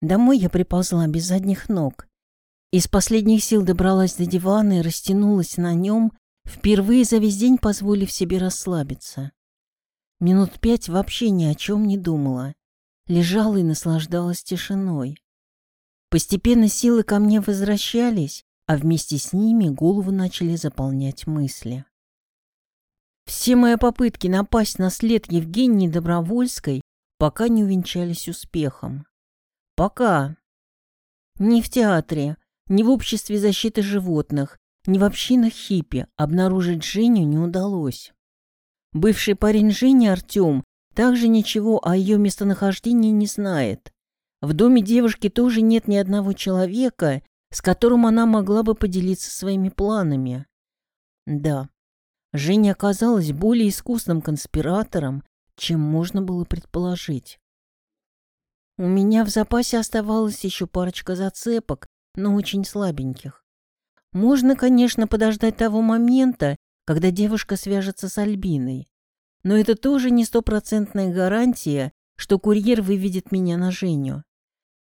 Домой я приползла без задних ног. Из последних сил добралась до дивана и растянулась на нем, впервые за весь день позволив себе расслабиться. Минут пять вообще ни о чем не думала. Лежала и наслаждалась тишиной. Постепенно силы ко мне возвращались, а вместе с ними голову начали заполнять мысли. Все мои попытки напасть на след Евгении Добровольской пока не увенчались успехом. Пока. Ни в театре, ни в обществе защиты животных, ни в общинах хиппи обнаружить Женю не удалось. Бывший парень Жени Артем также ничего о ее местонахождении не знает. В доме девушки тоже нет ни одного человека, с которым она могла бы поделиться своими планами. Да, Женя оказалась более искусным конспиратором, чем можно было предположить. У меня в запасе оставалась еще парочка зацепок, но очень слабеньких. Можно, конечно, подождать того момента, когда девушка свяжется с Альбиной. Но это тоже не стопроцентная гарантия, что курьер выведет меня на Женю.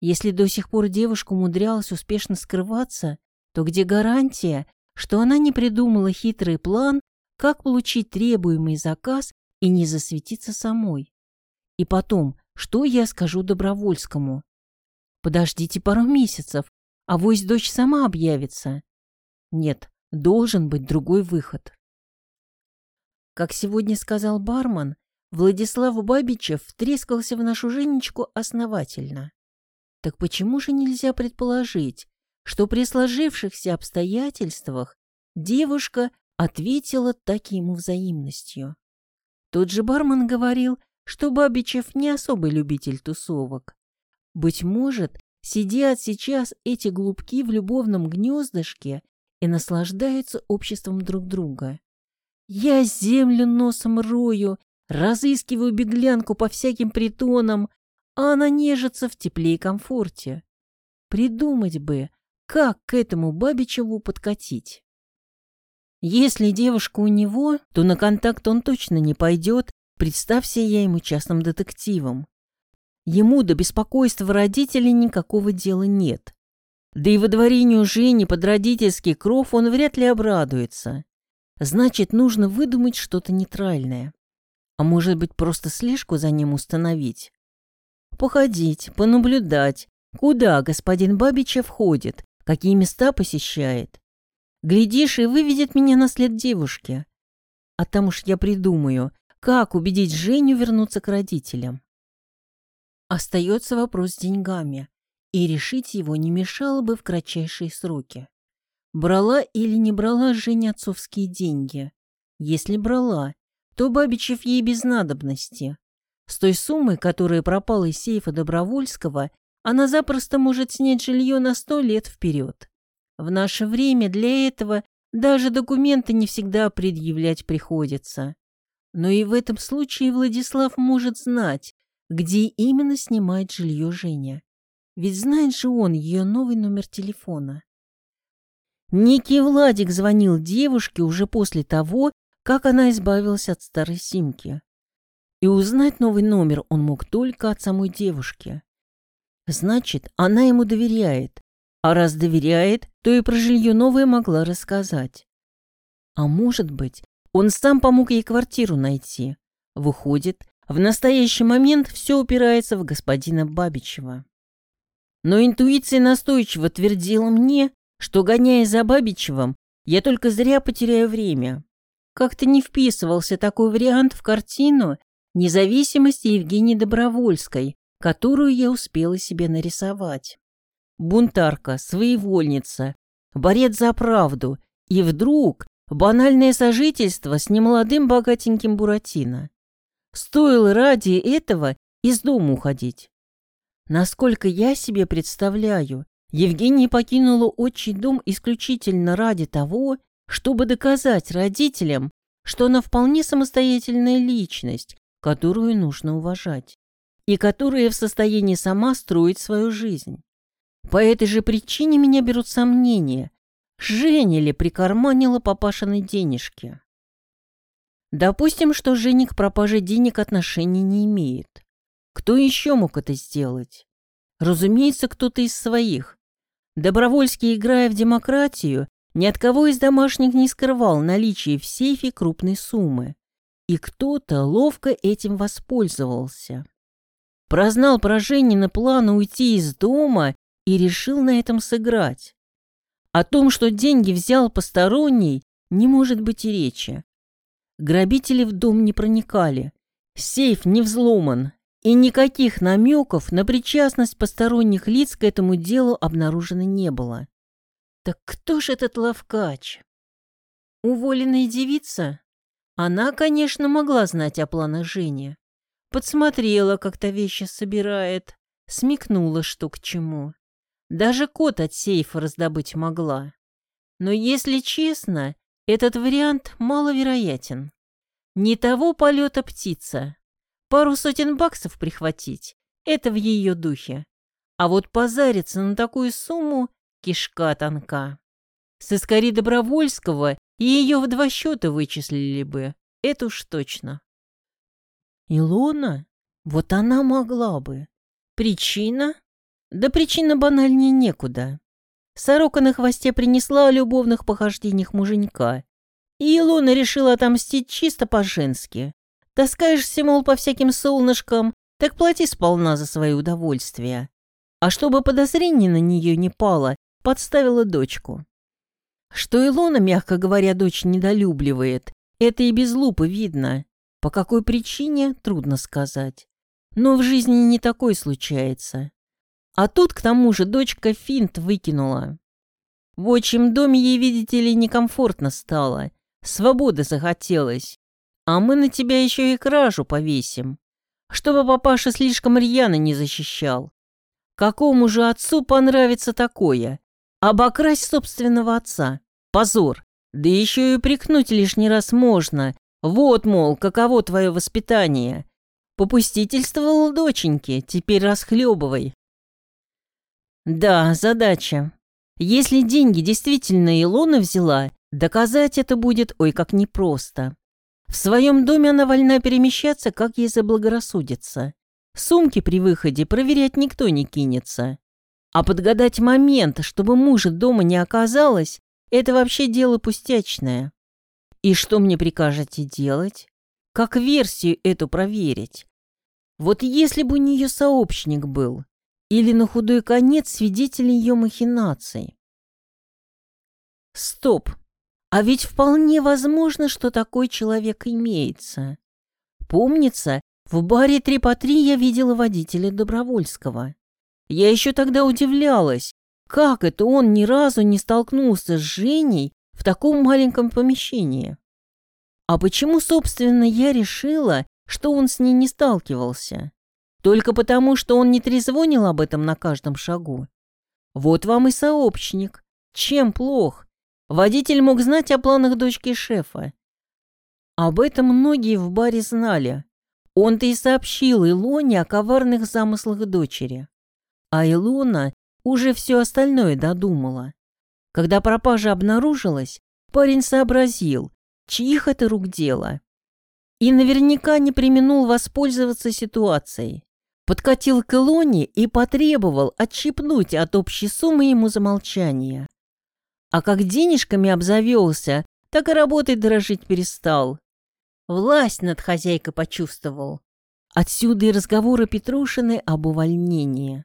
Если до сих пор девушка умудрялась успешно скрываться, то где гарантия, что она не придумала хитрый план, как получить требуемый заказ и не засветиться самой? И потом, что я скажу Добровольскому? Подождите пару месяцев, а вось дочь сама объявится. Нет, должен быть другой выход. Как сегодня сказал бармен, Владислав Бабичев втрескался в нашу Женечку основательно. Так почему же нельзя предположить, что при сложившихся обстоятельствах девушка ответила так ему взаимностью? Тот же бармен говорил, что Бабичев не особый любитель тусовок. Быть может, сидят сейчас эти глупки в любовном гнездышке и наслаждаются обществом друг друга. Я землю носом рою, разыскиваю беглянку по всяким притонам, а она нежится в тепле и комфорте. Придумать бы, как к этому Бабичеву подкатить. Если девушка у него, то на контакт он точно не пойдет, представься я ему частным детективом. Ему до беспокойства родителей никакого дела нет. Да и водворению Жени под родительский кров он вряд ли обрадуется. Значит, нужно выдумать что-то нейтральное. А может быть, просто слежку за ним установить? Походить, понаблюдать, куда господин Бабичев ходит, какие места посещает. Глядишь, и выведет меня на след девушки. А там уж я придумаю, как убедить Женю вернуться к родителям. Остается вопрос с деньгами, и решить его не мешало бы в кратчайшие сроки. Брала или не брала Женя отцовские деньги? Если брала, то Бабичев ей без надобности. С той суммой, которая пропала из сейфа Добровольского, она запросто может снять жилье на сто лет вперед. В наше время для этого даже документы не всегда предъявлять приходится. Но и в этом случае Владислав может знать, где именно снимает жилье Женя. Ведь знает же он ее новый номер телефона. Некий Владик звонил девушке уже после того, как она избавилась от старой симки. И узнать новый номер он мог только от самой девушки. Значит, она ему доверяет. А раз доверяет, то и про жилье новое могла рассказать. А может быть, он сам помог ей квартиру найти. Выходит, в настоящий момент все упирается в господина Бабичева. Но интуиция настойчиво твердила мне, что, гоняя за Бабичевым, я только зря потеряю время. Как-то не вписывался такой вариант в картину независимости Евгении Добровольской, которую я успела себе нарисовать. Бунтарка, своевольница, борец за правду, и вдруг банальное сожительство с немолодым богатеньким Буратино. Стоило ради этого из дома уходить. Насколько я себе представляю, Евгения покинула отчий дом исключительно ради того, чтобы доказать родителям, что она вполне самостоятельная личность, которую нужно уважать, и которая в состоянии сама строить свою жизнь. По этой же причине меня берут сомнения, Женя ли прикарманила папашиной денежки. Допустим, что Женя к пропаже денег отношения не имеет. Кто еще мог это сделать? Разумеется, кто-то из своих. Добровольский, играя в демократию, ни от кого из домашних не скрывал наличие в сейфе крупной суммы. И кто-то ловко этим воспользовался. Прознал про Женина планы уйти из дома и решил на этом сыграть. О том, что деньги взял посторонний, не может быть и речи. Грабители в дом не проникали. Сейф не взломан, и никаких намеков на причастность посторонних лиц к этому делу обнаружено не было. Так кто ж этот лавкач? Уволенная девица? Она, конечно, могла знать о планах Жени. Подсмотрела, как то вещи собирает, смекнула, что к чему. Даже код от сейфа раздобыть могла. Но, если честно, этот вариант маловероятен. Не того полета птица. Пару сотен баксов прихватить — это в ее духе. А вот позариться на такую сумму — кишка тонка. С Искари Добровольского ее в два счета вычислили бы, это уж точно. Илона? Вот она могла бы. Причина? Да причина банальнее некуда. Сорока на хвосте принесла о любовных похождениях муженька. И Илона решила отомстить чисто по-женски. Таскаешься, мол, по всяким солнышкам, так плати сполна за свои удовольствия. А чтобы подозрение на нее не пало, подставила дочку. Что Илона, мягко говоря, дочь недолюбливает, это и без лупы видно. По какой причине, трудно сказать. Но в жизни не такое случается. А тут, к тому же, дочка финт выкинула. В отчим доме ей, видите ли, некомфортно стало. Свободы захотелось. А мы на тебя еще и кражу повесим. Чтобы папаша слишком рьяно не защищал. Какому же отцу понравится такое? Обокрасть собственного отца. Позор. Да еще и прикнуть лишний раз можно. Вот, мол, каково твое воспитание. Попустительствовал доченьке, теперь расхлебывай. Да, задача. Если деньги действительно Илона взяла, доказать это будет ой как непросто. В своем доме она вольна перемещаться, как ей заблагорассудится. Сумки при выходе проверять никто не кинется. А подгадать момент, чтобы мужа дома не оказалось, это вообще дело пустячное. И что мне прикажете делать? Как версию эту проверить? Вот если бы у нее сообщник был, или на худой конец свидетель ее махинаций. Стоп! А ведь вполне возможно, что такой человек имеется. Помнится, в баре «Три по три» я видела водителя Добровольского. Я еще тогда удивлялась, как это он ни разу не столкнулся с Женей в таком маленьком помещении. А почему, собственно, я решила, что он с ней не сталкивался? Только потому, что он не трезвонил об этом на каждом шагу. Вот вам и сообщник. Чем плох? Водитель мог знать о планах дочки шефа. Об этом многие в баре знали. Он-то и сообщил Илоне о коварных замыслах дочери. А Илона уже все остальное додумала. Когда пропажа обнаружилась, парень сообразил, чьих это рук дело. И наверняка не применул воспользоваться ситуацией подкатил к Илоне и потребовал отщипнуть от общей суммы ему за молчание. А как денежками обзавелся, так и работой дорожить перестал. Власть над хозяйкой почувствовал. Отсюда и разговоры Петрушины об увольнении.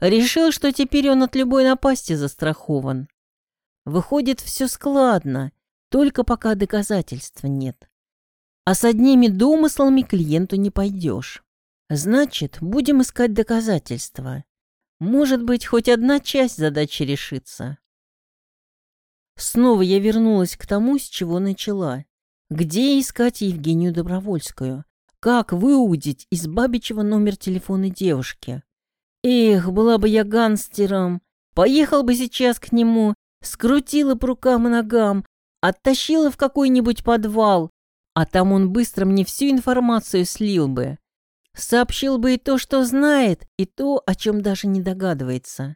Решил, что теперь он от любой напасти застрахован. Выходит, все складно, только пока доказательств нет. А с одними домыслами клиенту не пойдешь. Значит, будем искать доказательства. Может быть, хоть одна часть задачи решится. Снова я вернулась к тому, с чего начала. Где искать Евгению Добровольскую? Как выудить из Бабичева номер телефона девушки? Эх, была бы я гангстером. Поехал бы сейчас к нему, скрутила по рукам и ногам, оттащила в какой-нибудь подвал, а там он быстро мне всю информацию слил бы. Сообщил бы и то, что знает, и то, о чем даже не догадывается.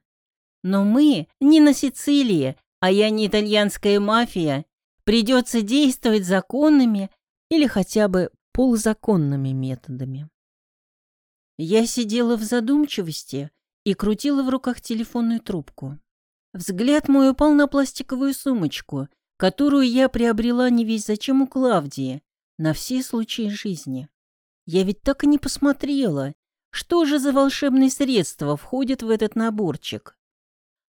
Но мы не на Сицилии, а я не итальянская мафия. Придется действовать законными или хотя бы полузаконными методами. Я сидела в задумчивости и крутила в руках телефонную трубку. Взгляд мой упал на пластиковую сумочку, которую я приобрела не весь зачем у Клавдии, на все случаи жизни. Я ведь так и не посмотрела, что же за волшебные средства входят в этот наборчик.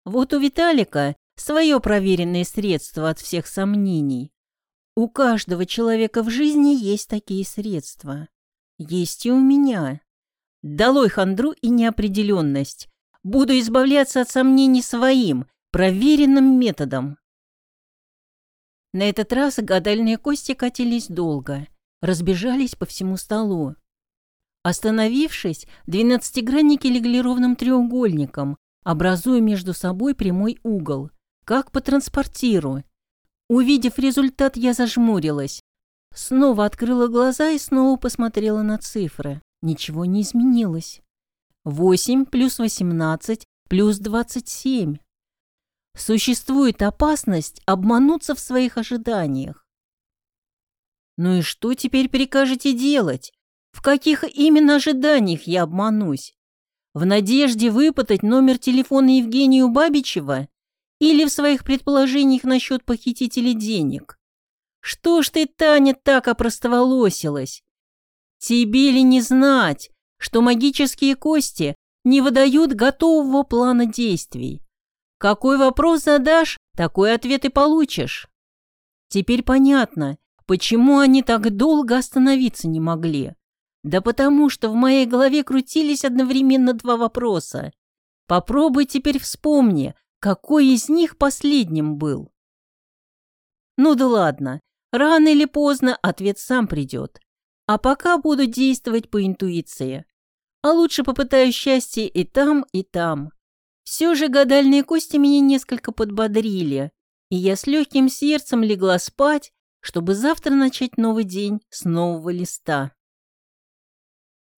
Вот у Виталика свое проверенное средство от всех сомнений. У каждого человека в жизни есть такие средства. Есть и у меня. Долой хандру и неопределенность. Буду избавляться от сомнений своим, проверенным методом. На этот раз гадальные кости катились долго, разбежались по всему столу. Остановившись, двенадцатигранники легли ровным треугольником, образуя между собой прямой угол, как по транспортиру. Увидев результат, я зажмурилась. Снова открыла глаза и снова посмотрела на цифры. Ничего не изменилось. 8 плюс 18 плюс 27. Существует опасность обмануться в своих ожиданиях. Ну и что теперь прикажете делать? В каких именно ожиданиях я обманусь? В надежде выпытать номер телефона Евгению Бабичева или в своих предположениях насчет похитителей денег? Что ж ты, Таня, так опростоволосилась? Тебе ли не знать, что магические кости не выдают готового плана действий? Какой вопрос задашь, такой ответ и получишь. Теперь понятно, почему они так долго остановиться не могли. Да потому что в моей голове крутились одновременно два вопроса. Попробуй теперь вспомни, какой из них последним был. Ну да ладно, рано или поздно ответ сам придет. А пока буду действовать по интуиции. А лучше попытаюсь счастье и там, и там. Все же гадальные кости меня несколько подбодрили, и я с легким сердцем легла спать, чтобы завтра начать новый день с нового листа.